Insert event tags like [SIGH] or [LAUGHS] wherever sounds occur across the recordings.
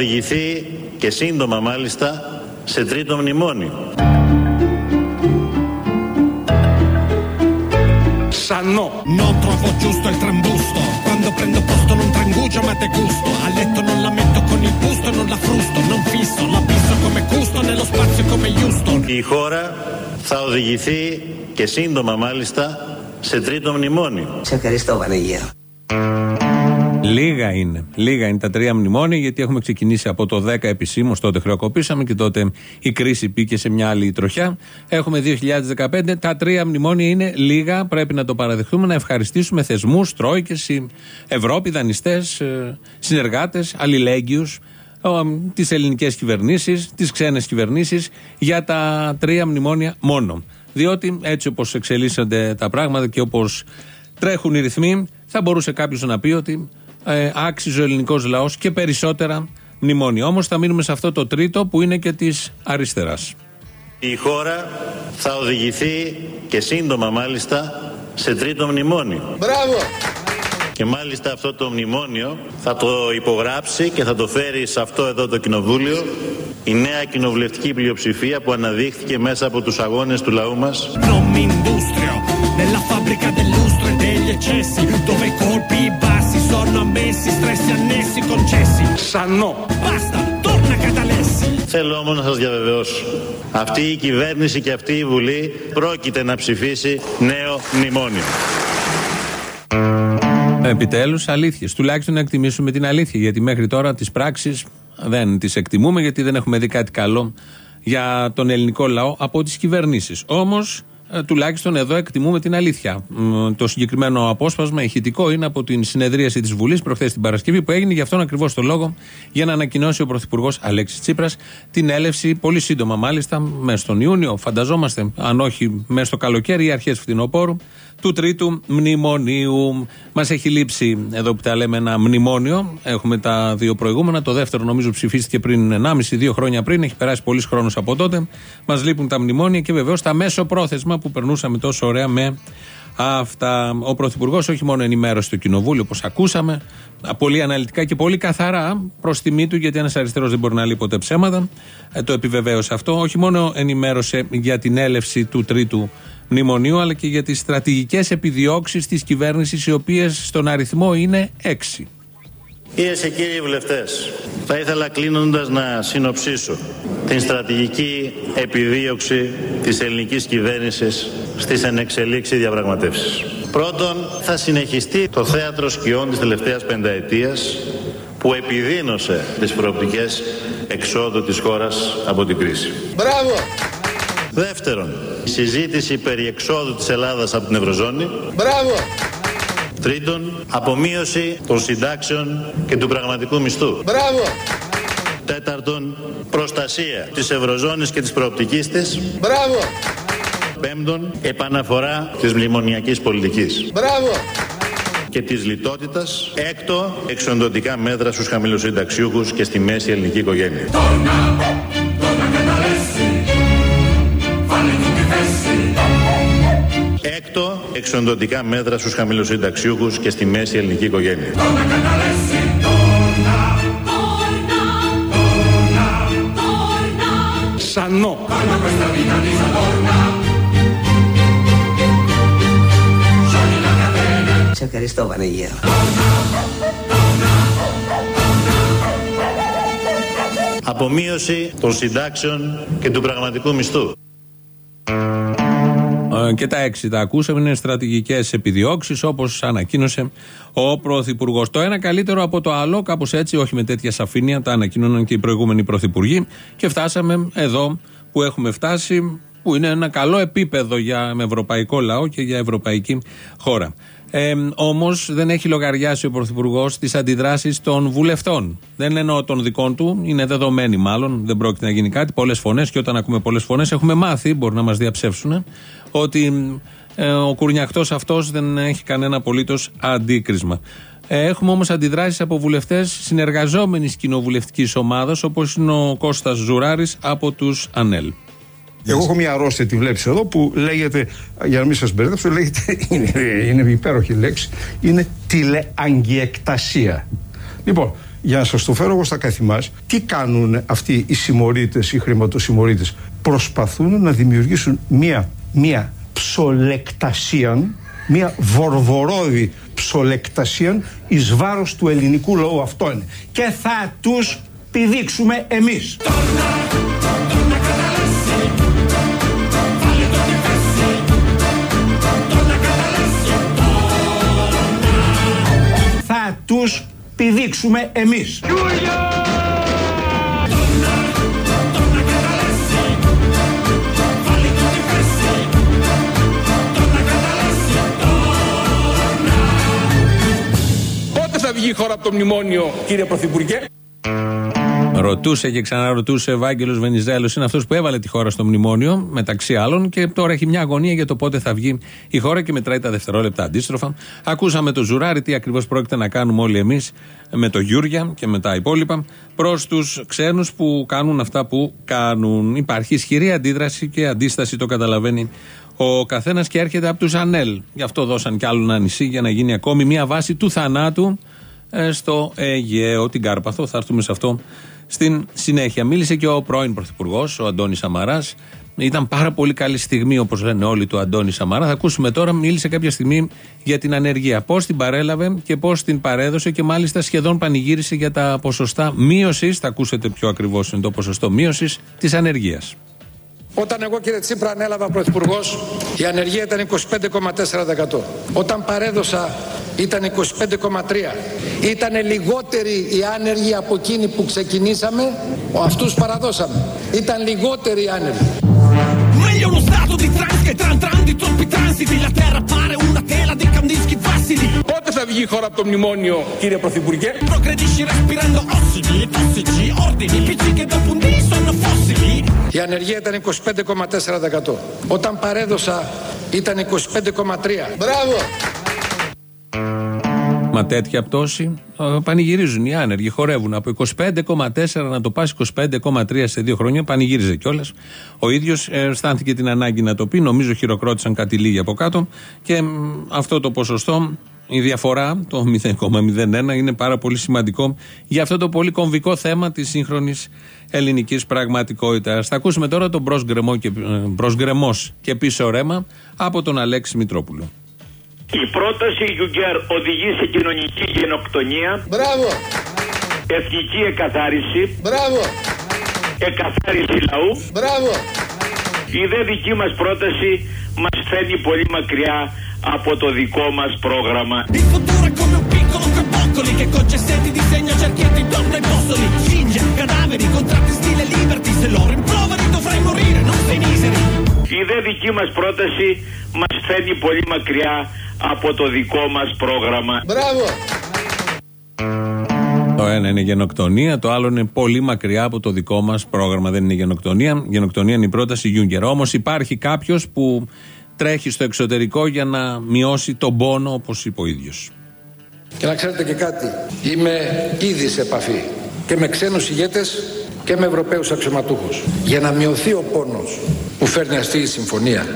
Η χώρα θα οδηγηθεί και σύντομα μάλιστα σε τρίτο μνημόνιο. Sanno. Non trovo giusto il trambusto. Quando prendo posto non trangugio ma te gusto. A letto non la metto con il busto, non la frusto, non fisso. La pisso come gusto nello spazio come Houston. Η χώρα θα οδηγηθεί και σύντομα μάλιστα σε τρίτο μνημόνιο. Σε ευχαριστώ Βανίγια. Λίγα είναι. Λίγα είναι τα τρία μνημόνια, γιατί έχουμε ξεκινήσει από το 10 επισήμως, τότε χρεοκοπήσαμε και τότε η κρίση πήκε σε μια άλλη τροχιά. Έχουμε 2015. Τα τρία μνημόνια είναι λίγα, πρέπει να το παραδεχτούμε, να ευχαριστήσουμε θεσμούς, τρόικες, Ευρώπη, δανειστές, συνεργάτες, αλληλέγγυους, τις ελληνικές κυβερνήσεις, τις ξένες κυβερνήσεις για τα τρία μνημόνια μόνο. Διότι έτσι όπως εξελίσσονται τα πράγματα και όπως τρέχουν οι ρυθμοί, θα μπορούσε κάποιος να πει ότι ε, άξιζε ο ελληνικός λαός και περισσότερα μνημόνια. Όμως θα μείνουμε σε αυτό το τρίτο που είναι και της αριστεράς. Η χώρα θα οδηγηθεί και σύντομα μάλιστα σε τρίτο μνημόνιο. Μπράβο! Και μάλιστα αυτό το μνημόνιο θα το υπογράψει και θα το φέρει σε αυτό εδώ το κοινοβούλιο η νέα κοινοβουλευτική πλειοψηφία που αναδείχθηκε μέσα από τους αγώνες του λαού μας. Non mi industrio nella fabbrica del lustro e degli eccessi dove i colpi bassi sono ammessi, stressi annessi concessi. Sanno. Basta, torna Catalessi. Θέλω όμως να σας διαβεβαιώσω. Αυτή η κυβέρνηση και αυτή η Βουλή πρόκειται να ψηφίσει νέο μνημόνιο. Επιτέλους, αλήθειες. Τουλάχιστον να εκτιμήσουμε την αλήθεια. Γιατί μέχρι τώρα τις πράξεις δεν τις εκτιμούμε, γιατί δεν έχουμε δει κάτι καλό για τον ελληνικό λαό από τις κυβερνήσεις. Όμως, ε, τουλάχιστον εδώ εκτιμούμε την αλήθεια. Μ, Το συγκεκριμένο απόσπασμα ηχητικό είναι από την συνεδρίαση της Βουλής προχθές την Παρασκευή που έγινε γι' αυτόν ακριβώς το λόγο για να ανακοινώσει ο Πρωθυπουργός Αλέξης Τσίπρας την έλευση πολύ σύντομα μάλιστα μέσα στον Ιούνιο. Φανταζόμαστε, αν όχι μέσα στο καλοκαίρι ή αρχές φθινοπόρου, του τρίτου μνημονίου. Μας έχει λείψει εδώ που τα λέμε ένα μνημόνιο. Έχουμε τα δύο προηγούμενα. Το δεύτερο νομίζω ψηφίστηκε πριν 1,5-2 χρόνια πριν. Έχει περάσει πολλή χρόνος από τότε. Μας λείπουν τα μνημόνια και βεβαίως τα μέσο πρόθεσμα που περνούσαμε τόσο ωραία με αυτά. Ο Πρωθυπουργός όχι μόνο ενημέρωσε το Κοινοβούλιο, όπως ακούσαμε, πολύ αναλυτικά και πολύ καθαρά προς τιμή του, γιατί ένας αριστερός δεν μπορεί να λέει ποτέ ψέματα. Ε, το επιβεβαίωσε αυτό. Όχι μόνο ενημέρωσε για την έλευση του τρίτου μνημονίου, αλλά και για τις στρατηγικές επιδιώξεις της κυβέρνησης, οι οποίες στον αριθμό είναι έξι. Κυρίες και κύριοι βουλευτές, θα ήθελα κλείνοντας να συνοψίσω την στρατηγική επιδίωξη της ελληνικής κυβέρνησης στις ενεξελίξεις διαπραγματεύσεις. Πρώτον, θα συνεχιστεί το θέατρο σκιών της τελευταίας πενταετίας που επιδίνωσε τις προοπτικές εξόδου της χώρας από την κρίση. Μπράβο! Δεύτερον, η συζήτηση περί εξόδου της Ελλάδας από την Ευρωζώνη. Μπράβο! Τρίτον, απομείωση των συντάξεων και του πραγματικού μισθού. Μπράβο! Τέταρτον, προστασία της Ευρωζώνης και της προοπτικής της. Μπράβο! Πέμπτον, επαναφορά της μνημονιακής πολιτικής Μπράβο! και της λιτότητας. Έκτο, εξοντοτικά μέτρα στους χαμηλοσυνταξιούχους και στη μέση ελληνική οικογένεια. Εξοντοτικά μέτρα στους χαμηλοσυνταξιούχους και στη μέση ελληνική οικογένεια. Sanno. Σε ευχαριστώ Βανίγια. Απομείωση των συντάξεων και του πραγματικού μισθού. Ε, Και τα έξι τα ακούσαμε, είναι στρατηγικές επιδιώξεις όπως ανακοίνωσε ο Πρωθυπουργός. Το ένα καλύτερο από το άλλο, κάπως έτσι, όχι με τέτοια σαφήνεια, τα ανακοίνωναν και οι προηγούμενοι Πρωθυπουργοί. Και φτάσαμε εδώ που έχουμε φτάσει, που είναι ένα καλό επίπεδο για με ευρωπαϊκό λαό και για ευρωπαϊκή χώρα. Ε, Όμως δεν έχει λογαριάσει ο Πρωθυπουργός τις αντιδράσεις των βουλευτών. Δεν εννοώ των δικών του, είναι δεδομένοι μάλλον, δεν πρόκειται να γίνει κάτι. Πολλές φωνές και όταν ακούμε πολλές φωνές έχουμε μάθει, μπορεί να μας διαψεύσουν, ότι ε, ο κουρνιακτός αυτός δεν έχει κανένα απολύτως αντίκρισμα. Ε, Έχουμε όμως αντιδράσεις από βουλευτές συνεργαζόμενης κοινοβουλευτικής ομάδας, όπως είναι ο Κώστας Ζουράρης από τους ΑΝΕΛ. Εγώ έχω μια αρρώστια, τη βλέπει εδώ, που λέγεται, για να μην σας μπερδέψω, λέγεται, [LAUGHS] είναι, είναι υπέροχη λέξη, είναι τηλεαγγιεκτασία. Λοιπόν, Για να σας το φέρω εγώ στα καθημάς, τι κάνουν αυτοί οι συμμορίτες, οι χρηματοσυμμορίτε. Προσπαθούν να δημιουργήσουν μία, μία ψολεκτασία, μία βορβορόδη ψολεκτασία εις βάρος του ελληνικού λαού αυτό είναι. Και θα τους πηδήξουμε εμείς. Τους πηδήξουμε εμείς. Πότε θα βγει η χώρα από το μνημόνιο, κύριε Πρωθυπουργέ; Ρωτούσε και ξαναρωτούσε ο Ευάγγελος Βενιζέλος, είναι αυτός που έβαλε τη χώρα στο μνημόνιο, μεταξύ άλλων, και τώρα έχει μια αγωνία για το πότε θα βγει η χώρα και μετράει τα δευτερόλεπτα αντίστροφα. Ακούσαμε το Ζουράρι, τι ακριβώς πρόκειται να κάνουμε όλοι εμείς με το Γιούρια και με τα υπόλοιπα, προς τους ξένους που κάνουν αυτά που κάνουν. Υπάρχει ισχυρή αντίδραση και αντίσταση, το καταλαβαίνει ο καθένας και έρχεται από τους Ανέλ. Γι' αυτό δώσαν κι άλλο ένα νησί για να γίνει ακόμη μια βάση του θανάτου ε, στο Αιγαίο, την Κάρπαθο. Θα έρθουμε σε αυτό στην συνέχεια. Μίλησε και ο πρώην Πρωθυπουργός, ο Αντώνης Σαμαράς. Ήταν πάρα πολύ καλή στιγμή, όπως λένε όλοι, του Αντώνη Σαμαρά. Θα ακούσουμε τώρα, μίλησε κάποια στιγμή για την ανεργία. Πώς την παρέλαβε και πώς την παρέδωσε και μάλιστα σχεδόν πανηγύρισε για τα ποσοστά μείωσης. Θα ακούσετε πιο ακριβώς είναι το ποσοστό μείωσης της ανεργίας. Όταν εγώ κύριε Τσίπρα ανέλαβα πρωθυπουργός, η ανεργία ήταν 25,4%. Όταν παρέδωσα ήταν 25,3%. Ήταν λιγότεροι οι άνεργοι από εκείνοι που ξεκινήσαμε, αυτούς παραδώσαμε. Ήταν λιγότεροι οι άνεργοι. Meglio uno stato di trans che tran tran di troppi transiti La terra pare una tela di candischi fossili Πότε θα βγει η χώρα από το μνημόνιο, κύριε Πρωθυπουργέ; Progredisci respirando ossidi, tossici, ordini, PC che dopo un ανεργία ήταν 25,4%. Όταν παρέδωσα ήταν 25,3%. Μπράβο! Μα τέτοια πτώση ε, πανηγυρίζουν οι άνεργοι. Χορεύουν από 25,4 να το πας 25,3 σε δύο χρόνια. Πανηγύριζε κιόλας. Ο ίδιος αισθάνθηκε την ανάγκη να το πει. Νομίζω χειροκρότησαν κάτι λίγοι από κάτω. Και μ, αυτό το ποσοστό, η διαφορά, το 0,01, είναι πάρα πολύ σημαντικό για αυτό το πολύ κομβικό θέμα της σύγχρονης ελληνικής πραγματικότητας. Θα ακούσουμε τώρα τον μπρος και, ε, μπρος γκρεμός και πίσω ρέμα από τον Αλέξη Μητρόπουλο. Η πρόταση Γιουγκέρ οδηγεί σε κοινωνική γενοκτονία, Μπράβο! εθνική εκαθάριση, Μπράβο! εκαθάριση λαού. Μπράβο! Η δε δική μας πρόταση μας φέρνει πολύ μακριά από το δικό μας πρόγραμμα. Il futuro è come un piccolo capoccoli Che con cessetti disegna cerchietti intorno ai postoli Cinge, cadaveri, contratti stile liberty Se lo rimproveri dovrai morire, non sei miseri Η δε δική μας πρόταση μας φέρνει πολύ μακριά από το δικό μας πρόγραμμα. Μπράβο! Το ένα είναι γενοκτονία, το άλλο είναι πολύ μακριά από το δικό μας πρόγραμμα. Δεν είναι γενοκτονία. Γενοκτονία είναι η πρόταση Γιούγκερ. Όμως υπάρχει κάποιος που τρέχει στο εξωτερικό για να μειώσει τον πόνο, όπως είπε ο ίδιος. Και να ξέρετε και κάτι, είμαι ήδη σε επαφή και με ξένους ηγέτες και με Ευρωπαίους αξιωματούχους για να μειωθεί ο πόνος που φέρνει αυτή η συμφωνία.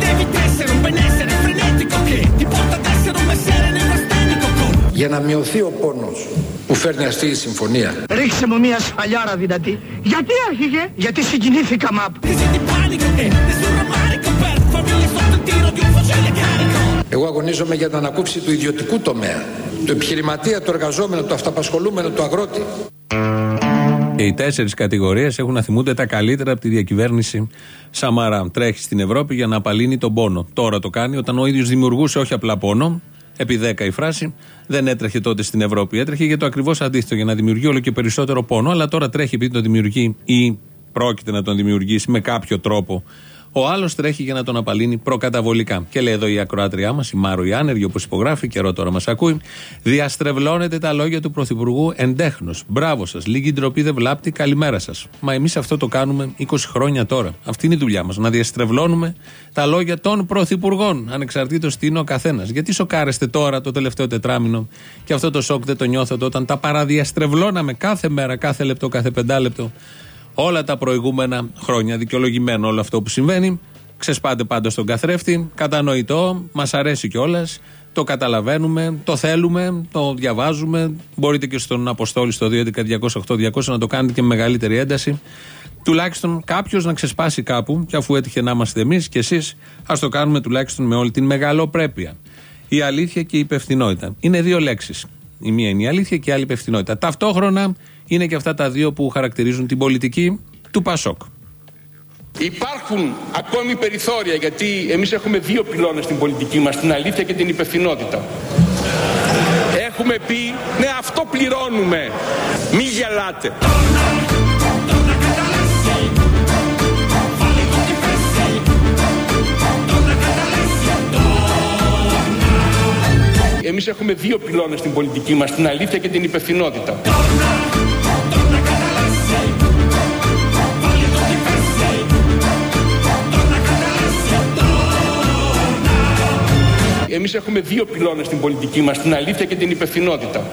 Devi essere un benessere frenetico Che ti porta ad essere un messere nevrastenico Con Για να μειωθεί ο πόνος που φέρνει αυτή η συμφωνία. Ρίξε μου μια σφαλιάρα δυνατή. Γιατί άρχιγε, γιατί συγκινήθηκα μαπ. Εγώ αγωνίζομαι για την ανακούφιση του ιδιωτικού τομέα, του επιχειρηματία, του εργαζόμενου, του αυταπασχολούμενου, του αγρότη. Και οι τέσσερις κατηγορίες έχουν να θυμούνται τα καλύτερα από τη διακυβέρνηση Σαμαρά. Τρέχει στην Ευρώπη για να απαλύνει τον πόνο. Τώρα το κάνει όταν ο ίδιος δημιουργούσε όχι απλά πόνο, επί 10 η φράση, δεν έτρεχε τότε στην Ευρώπη. Έτρεχε για το ακριβώς αντίθετο, για να δημιουργεί όλο και περισσότερο πόνο. Αλλά τώρα τρέχει επειδή τον δημιουργεί ή πρόκειται να τον δημιουργήσει με κάποιο τρόπο. Ο άλλος τρέχει για να τον απαλύνει προκαταβολικά. Και λέει εδώ η ακροάτριά μας, η Μάρο Ιάνεργη, όπως υπογράφει, καιρό τώρα μας ακούει, διαστρεβλώνετε τα λόγια του Πρωθυπουργού εντέχνος. Μπράβο σας, λίγη ντροπή δεν βλάπτει, καλημέρα σας. Μα εμείς αυτό το κάνουμε 20 χρόνια τώρα. Αυτή είναι η δουλειά μας. Να διαστρεβλώνουμε τα λόγια των Πρωθυπουργών, ανεξαρτήτως τι είναι ο καθένας. Γιατί σοκάρεστε τώρα το τελευταίο τετράμινο; Και αυτό το σοκ δεν το νιώθετε όταν τα παραδιαστρεβλώναμε κάθε μέρα, κάθε λεπτό, κάθε πεντάλεπτο όλα τα προηγούμενα χρόνια. Δικαιολογημένο όλο αυτό που συμβαίνει. Ξεσπάτε πάντα στον καθρέφτη. Κατανοητό. Μας αρέσει κιόλας. Το καταλαβαίνουμε, το θέλουμε, το διαβάζουμε. Μπορείτε και στον Αποστόλη στο 2.11.208.200 να το κάνετε και με μεγαλύτερη ένταση. Τουλάχιστον κάποιος να ξεσπάσει κάπου, και αφού έτυχε να είμαστε εμείς και εσείς, ας το κάνουμε τουλάχιστον με όλη την μεγαλοπρέπεια. Η αλήθεια και η υπευθυνότητα. Είναι δύο λέξεις. Η μία είναι η αλήθεια και η άλλη η υπευθυνότητα. Ταυτόχρονα είναι και αυτά τα δύο που χαρακτηρίζουν την πολιτική του Πασόκ. Υπάρχουν ακόμη περιθώρια γιατί εμείς έχουμε δύο πυλώνες στην πολιτική μας, την αλήθεια και την υπευθυνότητα. Έχουμε πει, ναι αυτό πληρώνουμε, μη γελάτε. Εμείς έχουμε δύο πυλώνες στην πολιτική μας, την αλήθεια και την υπευθυνότητα. Εμείς έχουμε δύο πυλώνες στην πολιτική μας, την αλήθεια και την υπευθυνότητα.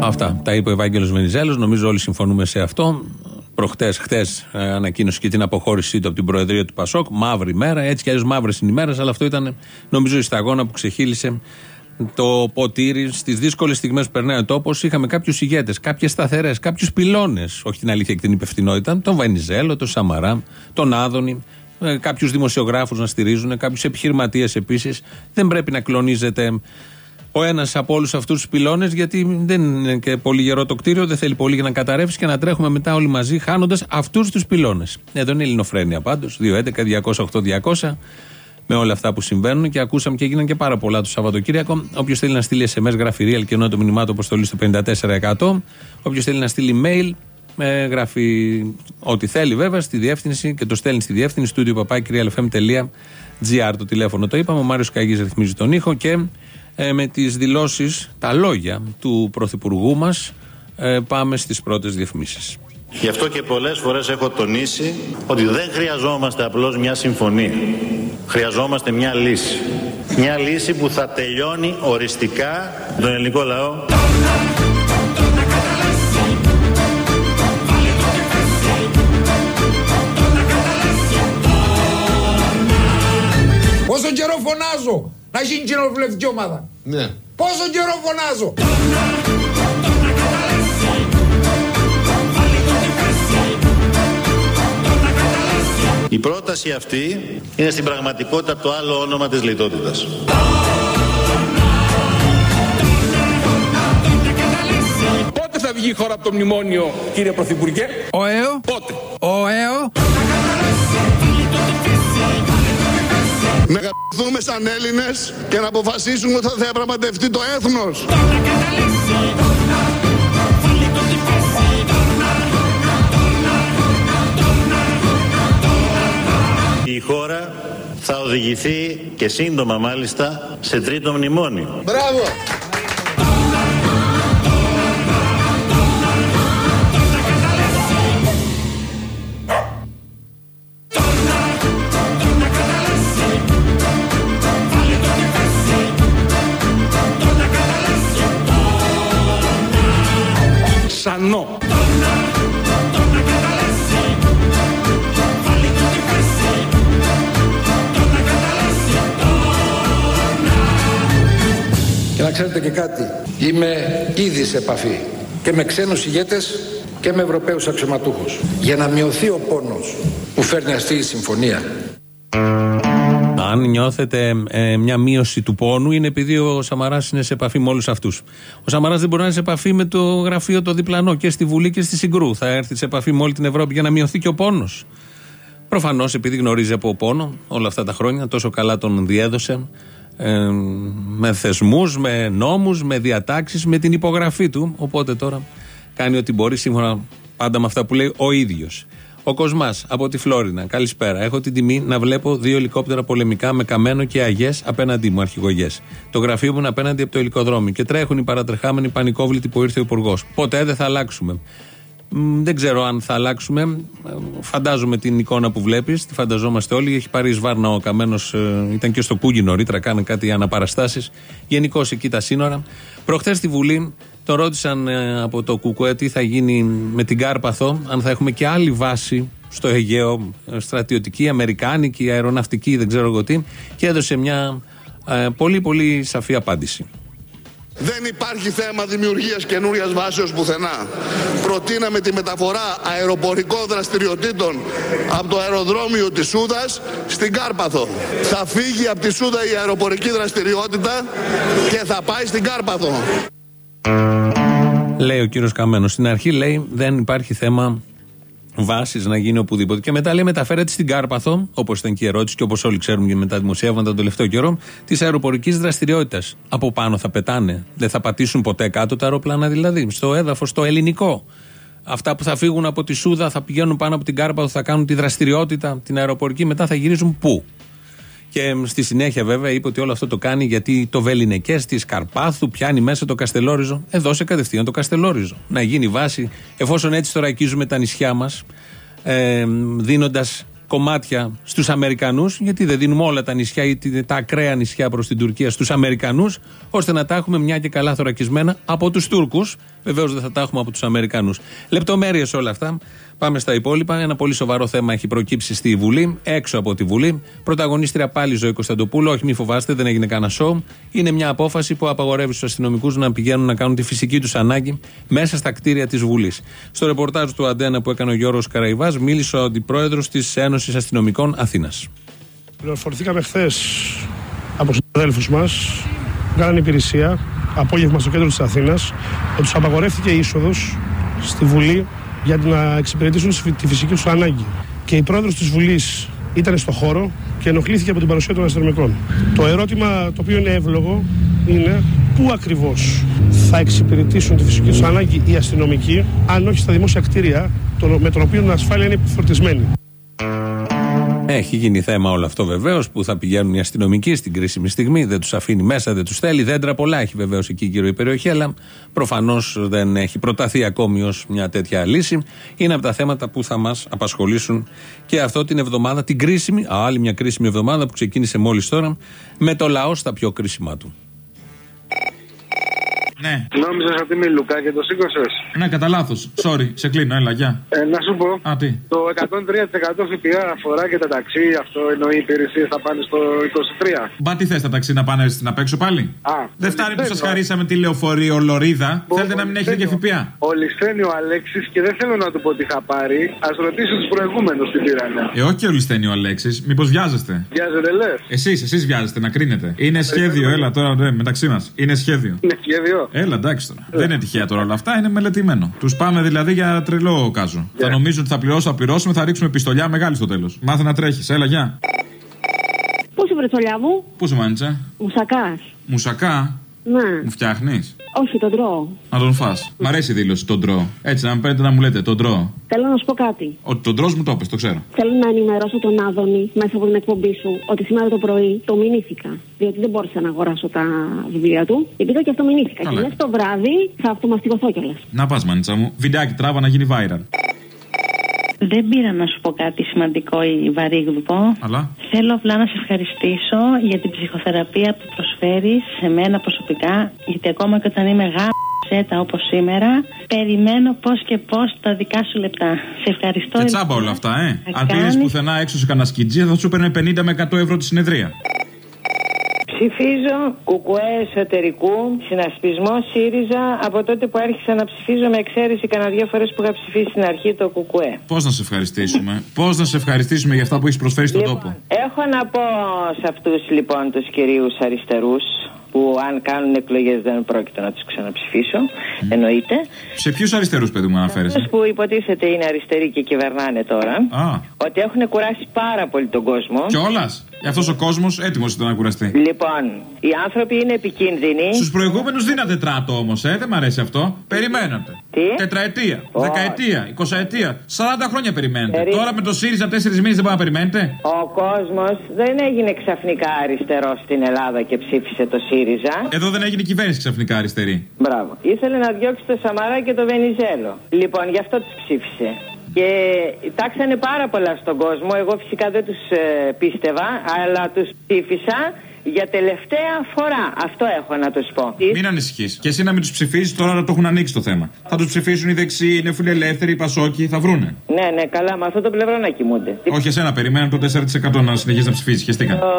Αυτά τα είπε ο Ευάγγελος Βενιζέλος, νομίζω όλοι συμφωνούμε σε αυτό. Προχτές, χτες, ανακοίνωσε και την αποχώρησή του από την Προεδρία του Πασόκ. Μαύρη μέρα, έτσι κι αλλιώς μαύρες είναι οι μέρες, αλλά αυτό ήταν νομίζω η σταγόνα που ξεχύλισε το ποτήρι στις δύσκολες στιγμές που περνάει ο τόπος. Είχαμε κάποιους ηγέτες, κάποιες σταθερές, κάποιους πυλώνες, όχι την αλήθεια και την υπευθυνότητα, τον Βενιζέλο, τον Σαμαρά, τον Άδωνη, ε, κάποιους δημοσιογράφους να στηρίζουν, κάποιους επιχειρηματίες επίσης. Δεν πρέπει να κλονίζεται ο ένας από όλους αυτούς τους πυλώνες, γιατί δεν είναι και πολύ γερό το κτίριο, δεν θέλει πολύ για να καταρρεύσει και να τρέχουμε μετά όλοι μαζί, χάνοντας αυτούς τους πυλώνες. Εδώ είναι η Ελληνοφρένεια πάντως, 211-208-200, με όλα αυτά που συμβαίνουν και ακούσαμε και έγιναν και πάρα πολλά το Σαββατοκύριακο. Όποιος θέλει να στείλει SMS, γραφειρία, και ενώ το μηνυμά του αποστολής στο 54%. Όποιος θέλει να στείλει mail, ε, γράφει ό,τι θέλει βέβαια στη διεύθυνση και το στέλνει στη διεύθυνση studio papakirialfm.gr το τηλέφωνο το είπαμε. Ο Μάριος Καγή ρυθμίζει τον ήχο και ε, με τις δηλώσεις, τα λόγια του Πρωθυπουργού μας ε, πάμε στις πρώτες διαφημίσεις. Γι' αυτό και πολλές φορές έχω τονίσει ότι δεν χρειαζόμαστε απλώς μια συμφωνία. Χρειαζόμαστε μια λύση. Μια λύση που θα τελειώνει οριστικά τον ελληνικό λαό. Πόσο καιρό φωνάζω να γίνει κοινοβουλευτική ομάδα; Ναι. Πόσο καιρό φωνάζω; Η πρόταση αυτή είναι στην πραγματικότητα το άλλο όνομα της λιτότητας. Πότε θα βγει η χώρα από το μνημόνιο, κύριε Πρωθυπουργέ; Ο ΕΟ. Πότε; Ο ΕΟ. Να γαμπηθούμε σαν Έλληνες και να αποφασίσουμε ότι θα διαπραγματευτεί το έθνος. Η χώρα θα οδηγηθεί και σύντομα μάλιστα σε τρίτο μνημόνιο. Μπράβο. Ξέρετε και κάτι, είμαι ήδης σε επαφή και με ξένους ηγέτες και με Ευρωπαίους αξιωματούχους για να μειωθεί ο πόνος που φέρνει αυτή η συμφωνία. Αν νιώθετε ε, μια μείωση του πόνου, είναι επειδή ο Σαμαράς είναι σε επαφή με όλους αυτούς. Ο Σαμαράς δεν μπορεί να είναι σε επαφή με το γραφείο το διπλανό και στη Βουλή και στη Συγκρού. Θα έρθει σε επαφή με όλη την Ευρώπη για να μειωθεί και ο πόνος. Προφανώς επειδή γνωρίζει από πόνο όλα αυτά τα χρόνια, τόσο καλά τον διέδωσε. Ε, με θεσμούς, με νόμους, με διατάξεις, με την υπογραφή του. Οπότε τώρα κάνει ό,τι μπορεί σύμφωνα πάντα με αυτά που λέει ο ίδιος. Ο Κοσμάς από τη Φλόρινα. Καλησπέρα. Έχω την τιμή να βλέπω δύο ελικόπτερα πολεμικά με καμένο και αγιές απέναντί μου, αρχηγογέ. Το γραφείο μου είναι απέναντι από το ελικοδρόμι και τρέχουν οι παρατρεχάμενοι πανικόβλητοι που ήρθε ο Υπουργός. Ποτέ δεν θα αλλάξουμε. Μ, Δεν ξέρω αν θα αλλάξουμε. Ε, Φαντάζομαι την εικόνα που βλέπεις, τη φανταζόμαστε όλοι. Έχει πάρει εις βάρνα ο Καμένος, ήταν και στο Κούγι νωρίτερα, κάνει κάτι αναπαραστάσεις. Γενικώ εκεί τα σύνορα. Προχθές στη Βουλή τον ρώτησαν ε, από το Κουκουέ τι θα γίνει με την Κάρπαθο, αν θα έχουμε και άλλη βάση στο Αιγαίο, ε, στρατιωτική, αμερικάνικη, αεροναυτική, δεν ξέρω εγώ τι, και έδωσε μια Ε, πολύ πολύ σαφή απάντηση. Δεν υπάρχει θέμα δημιουργίας καινούριας βάσεως πουθενά. Προτείναμε τη μεταφορά αεροπορικών δραστηριοτήτων από το αεροδρόμιο της Σούδας στην Κάρπαθο. Θα φύγει από τη Σούδα η αεροπορική δραστηριότητα και θα πάει στην Κάρπαθο. Λέει ο κύριος Καμένος. Στην αρχή λέει δεν υπάρχει θέμα βάση να γίνει οπουδήποτε. Και μετά λέει μεταφέρεται στην Κάρπαθο, όπως ήταν και η ερώτηση και όπως όλοι ξέρουμε και με τα δημοσιεύματα τον τελευταίο καιρό, της αεροπορικής δραστηριότητας. Από πάνω θα πετάνε. Δεν θα πατήσουν ποτέ κάτω τα αεροπλάνα δηλαδή. Στο έδαφος, στο ελληνικό. Αυτά που θα φύγουν από τη Σούδα θα πηγαίνουν πάνω από την Κάρπαθο, θα κάνουν τη δραστηριότητα, την αεροπορική, μετά θα γυρίζουν πού; Και στη συνέχεια βέβαια είπε ότι όλο αυτό το κάνει γιατί το Βελινεκές της Καρπάθου πιάνει μέσα το Καστελόριζο. Ε, δώσε κατευθείαν το Καστελόριζο. Να γίνει βάση, εφόσον έτσι θωρακίζουμε τα νησιά μας, ε, δίνοντας κομμάτια στους Αμερικανούς, γιατί δεν δίνουμε όλα τα νησιά ή τα ακραία νησιά προς την Τουρκία στους Αμερικανούς, ώστε να τα έχουμε μια και καλά θωρακισμένα από τους Τούρκους. Βεβαίως δεν θα τα έχουμε από τους Αμερικανούς. Λεπτομέρειες όλα αυτά. Πάμε στα υπόλοιπα. Ένα πολύ σοβαρό θέμα έχει προκύψει στη Βουλή, έξω από τη Βουλή. Πρωταγωνίστρια πάλι Ζωή Κωνσταντοπούλου. Όχι, μη φοβάστε, δεν έγινε κανένα σοου. Είναι μια απόφαση που απαγορεύει στους αστυνομικούς να πηγαίνουν να κάνουν τη φυσική τους ανάγκη μέσα στα κτίρια της Βουλής. Στο ρεπορτάζ του Αντένα που έκανε ο Γιώργος Καραϊβάς, μίλησε ο αντιπρόεδρος της Ένωσης Αστυνομικών Αθήνας. Πληροφορηθήκαμε χθες από συναδέλφους μας που κάνανε υπηρεσία απόγευμα στο κέντρο της Αθήνας ότι τους απαγορεύτηκε η είσοδος στη Βουλή για να εξυπηρετήσουν τη φυσική τους ανάγκη. Και η πρόεδρος της Βουλής ήταν στο χώρο και ενοχλήθηκε από την παρουσία των αστυνομικών. Το ερώτημα το οποίο είναι εύλογο είναι πού ακριβώς θα εξυπηρετήσουν τη φυσική τους ανάγκη οι αστυνομικοί, αν όχι στα δημόσια κτίρια, με τον οποίο η ασφάλεια είναι επιφορτισμένη. Έχει γίνει θέμα όλο αυτό βεβαίως που θα πηγαίνουν οι αστυνομικοί στην κρίσιμη στιγμή, δεν τους αφήνει μέσα, δεν τους θέλει. Δέντρα πολλά έχει βεβαίως εκεί γύρω η περιοχή, αλλά προφανώς δεν έχει προταθεί ακόμη ως μια τέτοια λύση. Είναι από τα θέματα που θα μας απασχολήσουν και αυτό την εβδομάδα, την κρίσιμη, άλλη μια κρίσιμη εβδομάδα που ξεκίνησε μόλις τώρα, με το λαό στα πιο κρίσιμά του. Ναι. Νόμιζα ότι είμαι Λουκά και το σήκωσες; Ναι, κατά λάθος. Sorry, σε κλείνω, έλα, γεια. Ε, να σου πω. Α, τι. Το 103% ΦΠΑ αφορά και τα ταξί. Αυτό εννοεί οι υπηρεσίες θα πάνε στο 23. Μπα, τι θες τα ταξί να πάνε στην απέξω πάλι; Α, Δεν φτάνει που σας χαρίσαμε τη λεωφορείο Λωρίδα. Θέλετε να μην έχετε και ΦΠΑ; Ο Λισθένη ο Αλέξης και δεν θέλω να του πω τι θα πάρει. Α ρωτήσει τους προηγούμενους τι πήρανε. Ε, όχι ο Λισθένη ο Αλέξης. Μήπως βιάζεστε; Βιάζετε, λες; Εσείς, εσείς βιάζεστε να κρίνετε. Είναι σχέδιο, έλα τώρα ναι, μεταξύ μας. Είναι σχέδιο. Είναι σχέδιο. Έλα, εντάξει τώρα. Δεν είναι τυχαία τώρα όλα αυτά, είναι μελετημένο. Τους πάμε δηλαδή για τρελό κάζο. Θα νομίζουν ότι θα πληρώσω, θα πληρώσουμε, θα ρίξουμε πιστολιά μεγάλη στο τέλος. Μάθε να τρέχεις, έλα, γεια. Πού είσαι βρε τσολιά μου, Πού 'σαι μάνιτσα; Μουσακάς. Μουσακά, Ναι, μου φτιάχνεις; όχι τον τρώω. Να τον φά. Μ' αρέσει η δήλωση, τον τρώω. Έτσι, να με παίρνετε να μου λέτε, τον τρώω. Θέλω να σου πω κάτι. Ότι τον τρώ μου το πες, το ξέρω. Θέλω να ενημερώσω τον Άδωνη μέσα από την εκπομπή σου ότι σήμερα το πρωί αυτομηνύθηκα. Διότι δεν μπόρεσα να αγοράσω τα βιβλία του. Και πήγα και αυτομηνύθηκα. Καλά. Και μέσα το βράδυ θα αυτομαστιγωθώ κιόλας. Να πας, μάνιτσα μου. Βιντεάκι τράβα να γίνει viral. Δεν πήρα να σου πω κάτι σημαντικό ή βαρύγδουπο. Αλλά. Θέλω απλά να σε ευχαριστήσω για την ψυχοθεραπεία που προσφέρεις σε μένα προσωπικά. Γιατί ακόμα και όταν είμαι γάμψετα όπως σήμερα, περιμένω πώς και πώς τα δικά σου λεπτά. Σε ευχαριστώ. Και τσάμπα όλα αυτά, ε. Θα Αν πήγε κάνεις- πουθενά έξω σε κανένα σκιτζί, θα σου παίρνει 50 με 100 ευρώ τη συνεδρία. Ψηφίζω κουκουέ εσωτερικού, συνασπισμό ΣΥΡΙΖΑ από τότε που άρχισα να ψηφίζω με εξαίρεση κανένα δύο φορές που είχα ψηφίσει στην αρχή το κουκουέ. Πώς να σε ευχαριστήσουμε. Πώς να σε ευχαριστήσουμε για αυτά που έχεις προσφέρει στον τόπο; Έχω να πω σε αυτούς λοιπόν τους κυρίους αριστερούς που αν κάνουν εκλογές δεν πρόκειται να τους ξαναψηφίσω. Εννοείται. Σε ποιους αριστερούς, παιδί μου, αναφέρεσαι; Αυτούς που υποτίθεται είναι αριστεροί και κυβερνάνε τώρα. Α, Ότι έχουν κουράσει πάρα πολύ τον κόσμο. κιόλας. Αυτός ο κόσμος έτοιμος ήταν να κουραστεί. Λοιπόν, οι άνθρωποι είναι επικίνδυνοι. Στους προηγούμενους δίνατε τράτο όμως, ε, δεν μ' αρέσει αυτό. Περιμένατε. Τι; Τετραετία, δεκαετία, εικοσαετία, 40 χρόνια περιμένετε. Περί- Τώρα με το ΣΥΡΙΖΑ τέσσερις μήνες δεν μπορεί να περιμένετε; Ο κόσμος δεν έγινε ξαφνικά αριστερός στην Ελλάδα και ψήφισε το ΣΥΡΙΖΑ. Εδώ δεν έγινε κυβέρνηση ξαφνικά αριστερή. Μπράβο. Ήθελε να διώξει το Σαμαρά και το Βενιζέλο. Λοιπόν, γι' αυτό τους ψήφισε. Και τάξανε πάρα πολλά στον κόσμο. Εγώ φυσικά δεν τους πίστευα, αλλά τους ψήφισα για τελευταία φορά. Αυτό έχω να τους πω. Μην ανησυχείς. Και εσύ να μην τους ψηφίσεις, τώρα το έχουν ανοίξει το θέμα. Θα τους ψηφίσουν οι δεξιοί, είναι φιλελεύθεροι, οι πασόκοι, θα βρούνε. Ναι, ναι, καλά, με αυτό το πλευρό να κοιμούνται. Όχι εσένα, περιμέναν το 4% να συνεχίσει να ψηφίσεις. Χαιστήκαν. Το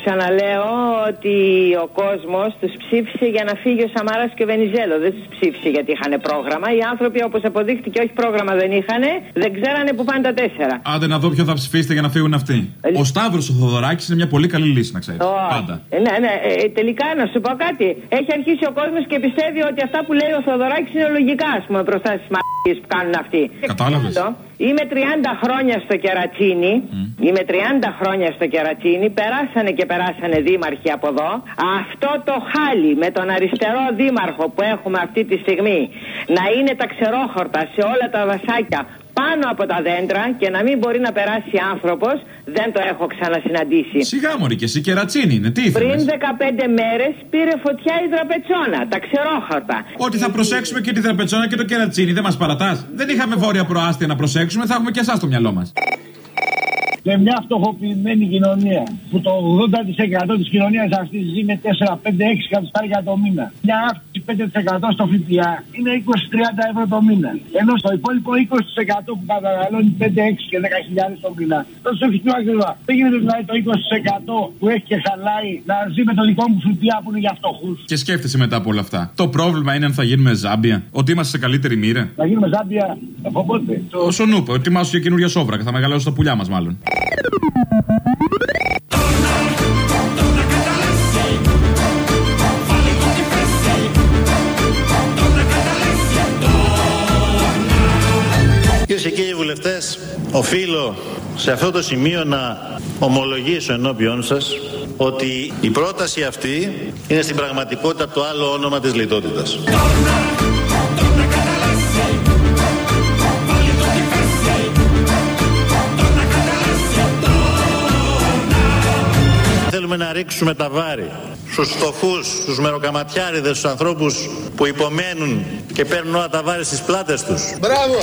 ξαναλέω ότι ο κόσμος τους ψήφισε για να φύγει ο Σαμάρα και ο Βενιζέλος. Δεν τους ψήφισε γιατί είχαν πρόγραμμα. Οι άνθρωποι, όπως αποδείχτηκε, όχι πρόγραμμα δεν είχαν, δεν ξέρανε που πάνε τα τέσσερα. Άντε να δω ποιο θα ψηφίσετε για να φύγουν αυτοί. Ο Σταύρος ο Θοδωράκης είναι μια πολύ καλή λύση, να ξέρεις. Πάντα. Ε, ναι, ναι, ε, τελικά να σου πω κάτι. Έχει αρχίσει ο κόσμος και πιστεύει ότι αυτά που λέει ο Θοδωράκης είναι λογικά, ας πούμε, μπροστά στι μαγικέ που κάνουν αυτοί. Κατάλαβες. Είμαι 30 χρόνια στο κερατσίνι. Είμαι 30 χρόνια στο κερατσίνι. Περάσανε και περάσανε δήμαρχοι από εδώ. Αυτό το χάλι με τον αριστερό δήμαρχο που έχουμε αυτή τη στιγμή να είναι τα ξερόχορτα σε όλα τα βασάκια πάνω από τα δέντρα και να μην μπορεί να περάσει άνθρωπος, δεν το έχω ξανασυναντήσει. Σιγά μωρή και εσύ κερατσίνη είναι, τι ήθελες; Πριν 15 μέρες πήρε φωτιά η δραπετσόνα, τα ξερόχορτα. Ότι θα προσέξουμε και τη δραπετσόνα και το κερατσίνη, δεν μας παρατάς; Δεν είχαμε βόρεια προάστια να προσέξουμε, θα έχουμε και εσάς στο μυαλό μας. Σε μια φτωχοποιημένη κοινωνία που το 80% της κοινωνίας αυτής ζει με 4, 5, 6 εκατοστάρια το μήνα. Μια αύξηση 5% στο ΦΠΑ είναι 20-30 ευρώ το μήνα. Ενώ στο υπόλοιπο 20% που καταναλώνει 5, 6 και 10 χιλιάδες το μήνα. Τόσο έχει πιο ακριβά. Δεν γίνεται δηλαδή το 20% που έχει και χαλάει να ζει με το δικό μου ΦΠΑ που είναι για φτωχούς. Και σκέφτεσαι μετά από όλα αυτά. Το πρόβλημα είναι αν θα γίνουμε Ζάμπια, ότι είμαστε σε καλύτερη μοίρα. Να γίνουμε Ζάμπια από πότε; Ο Σονούπ, ετοιμάσου για καινούργια σόβρα και θα μεγαλώσουν τα πουλιά μας μάλλον. Κυρίες και κύριοι βουλευτές, οφείλω σε αυτό το σημείο να ομολογήσω ενώπιον σας ότι η πρόταση αυτή είναι στην πραγματικότητα το άλλο όνομα της λιτότητας. Θέλουμε να ρίξουμε τα βάρη στους φτωχούς, στους μεροκαματιάριδες, στους ανθρώπους που υπομένουν και παίρνουν όλα τα βάρη στις πλάτες τους. Μπράβο!